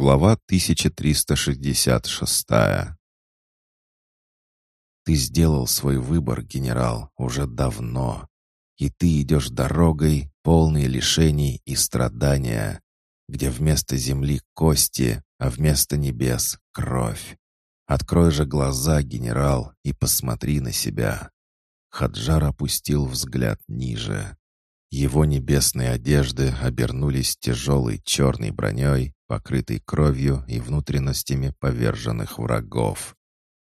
Глава 1366 Ты сделал свой выбор, генерал, уже давно. И ты идешь дорогой, полной лишений и страдания, где вместо земли кости, а вместо небес — кровь. Открой же глаза, генерал, и посмотри на себя. Хаджар опустил взгляд ниже. Его небесные одежды обернулись тяжелой черной броней, покрытой кровью и внутренностями поверженных врагов.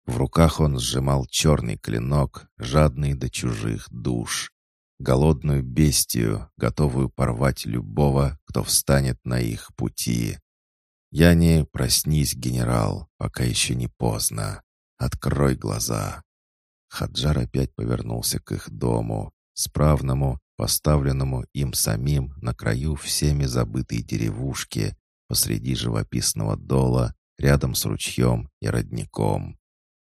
В руках он сжимал черный клинок, жадный до чужих душ. Голодную бестию, готовую порвать любого, кто встанет на их пути. «Я не проснись, генерал, пока еще не поздно. Открой глаза». Хаджар опять повернулся к их дому, справному, поставленному им самим на краю всеми забытой деревушки, посреди живописного дола, рядом с ручьем и родником.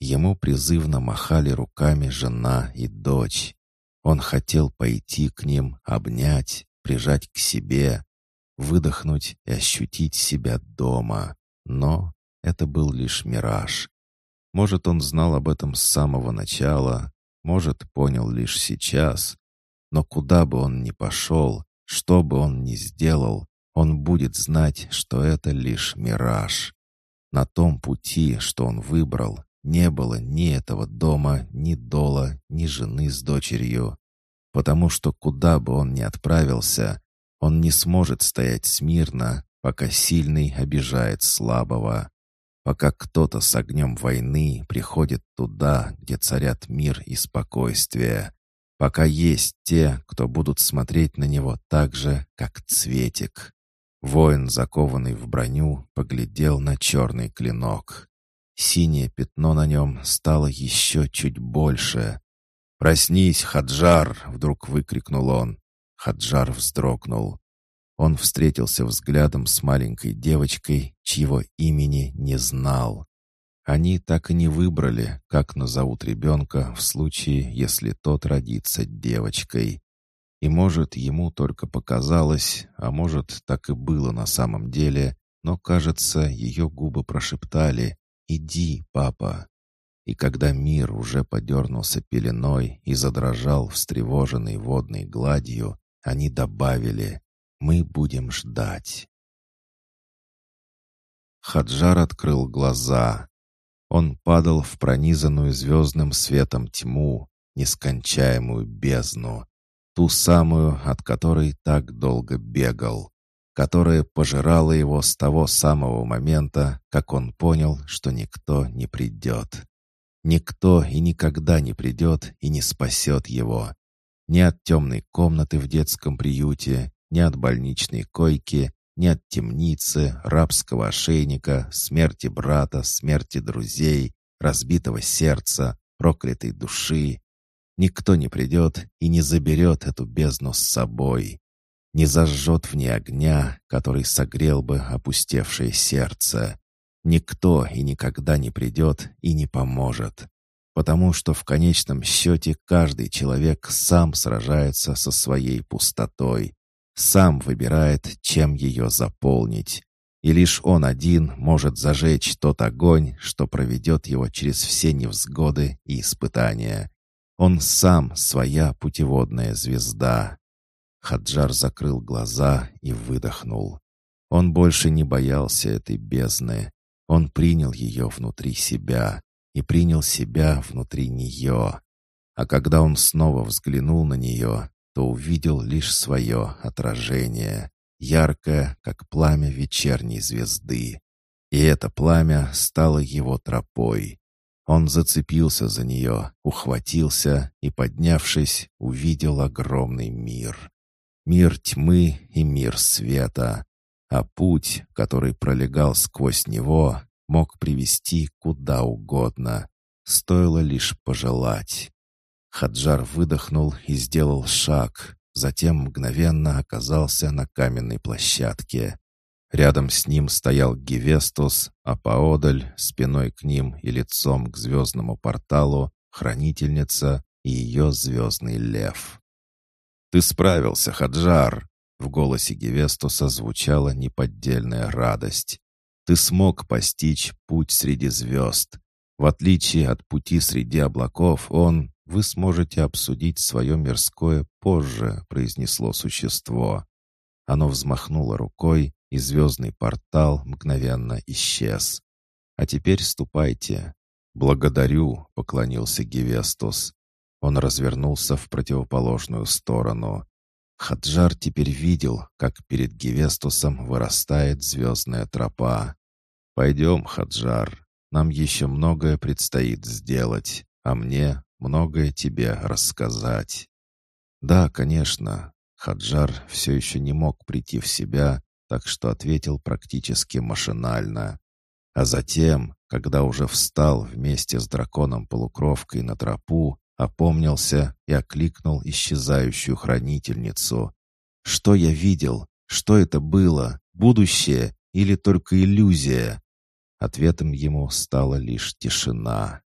Ему призывно махали руками жена и дочь. Он хотел пойти к ним, обнять, прижать к себе, выдохнуть и ощутить себя дома. Но это был лишь мираж. Может, он знал об этом с самого начала, может, понял лишь сейчас. Но куда бы он ни пошел, что бы он ни сделал, он будет знать, что это лишь мираж. На том пути, что он выбрал, не было ни этого дома, ни дола, ни жены с дочерью. Потому что куда бы он ни отправился, он не сможет стоять смирно, пока сильный обижает слабого. Пока кто-то с огнем войны приходит туда, где царят мир и спокойствие. Пока есть те, кто будут смотреть на него так же, как цветик. Воин, закованный в броню, поглядел на черный клинок. Синее пятно на нем стало еще чуть больше. «Проснись, Хаджар!» — вдруг выкрикнул он. Хаджар вздрогнул. Он встретился взглядом с маленькой девочкой, чьего имени не знал. Они так и не выбрали, как назовут ребенка в случае, если тот родится девочкой. И может, ему только показалось, а может, так и было на самом деле, но, кажется, ее губы прошептали «Иди, папа». И когда мир уже подернулся пеленой и задрожал встревоженной водной гладью, они добавили «Мы будем ждать». Хаджар открыл глаза. Он падал в пронизанную звездным светом тьму, нескончаемую бездну, ту самую, от которой так долго бегал, которая пожирала его с того самого момента, как он понял, что никто не придет. Никто и никогда не придет и не спасет его. Ни от темной комнаты в детском приюте, ни от больничной койки, ни от темницы, рабского ошейника, смерти брата, смерти друзей, разбитого сердца, проклятой души, Никто не придет и не заберет эту бездну с собой. Не зажжет в ней огня, который согрел бы опустевшее сердце. Никто и никогда не придет и не поможет. Потому что в конечном счете каждый человек сам сражается со своей пустотой, сам выбирает, чем ее заполнить. И лишь он один может зажечь тот огонь, что проведет его через все невзгоды и испытания. Он сам своя путеводная звезда. Хаджар закрыл глаза и выдохнул. Он больше не боялся этой бездны. Он принял ее внутри себя и принял себя внутри нее. А когда он снова взглянул на нее, то увидел лишь свое отражение, яркое, как пламя вечерней звезды. И это пламя стало его тропой. Он зацепился за нее, ухватился и, поднявшись, увидел огромный мир. Мир тьмы и мир света. А путь, который пролегал сквозь него, мог привести куда угодно. Стоило лишь пожелать. Хаджар выдохнул и сделал шаг, затем мгновенно оказался на каменной площадке. Рядом с ним стоял Гевестус, а поодаль, спиной к ним и лицом к звездному порталу, хранительница и ее звездный лев. «Ты справился, Хаджар!» В голосе Гевестуса звучала неподдельная радость. Ты смог постичь путь среди звезд. В отличие от пути среди облаков, он... Вы сможете обсудить свое мирское позже», — произнесло существо. Оно взмахнуло рукой, и звездный портал мгновенно исчез. «А теперь ступайте». «Благодарю», — поклонился Гевестус. Он развернулся в противоположную сторону. Хаджар теперь видел, как перед Гевестусом вырастает звездная тропа. «Пойдем, Хаджар, нам еще многое предстоит сделать, а мне многое тебе рассказать». «Да, конечно». Хаджар все еще не мог прийти в себя, так что ответил практически машинально. А затем, когда уже встал вместе с драконом-полукровкой на тропу, опомнился и окликнул исчезающую хранительницу. «Что я видел? Что это было? Будущее или только иллюзия?» Ответом ему стала лишь тишина.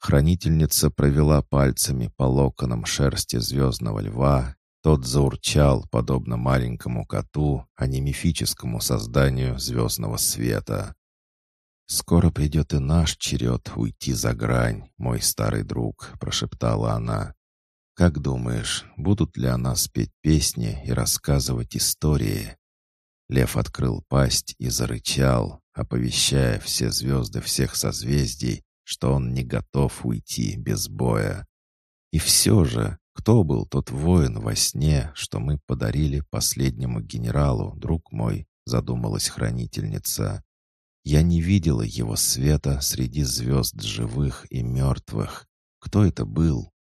Хранительница провела пальцами по локонам шерсти звездного льва тот заурчал, подобно маленькому коту, а не мифическому созданию звездного света. «Скоро придет и наш черед уйти за грань, мой старый друг», — прошептала она. «Как думаешь, будут ли о нас петь песни и рассказывать истории?» Лев открыл пасть и зарычал, оповещая все звезды всех созвездий, что он не готов уйти без боя. И все же кто был тот воин во сне, что мы подарили последнему генералу, друг мой?» — задумалась хранительница. «Я не видела его света среди звезд живых и мертвых. Кто это был?»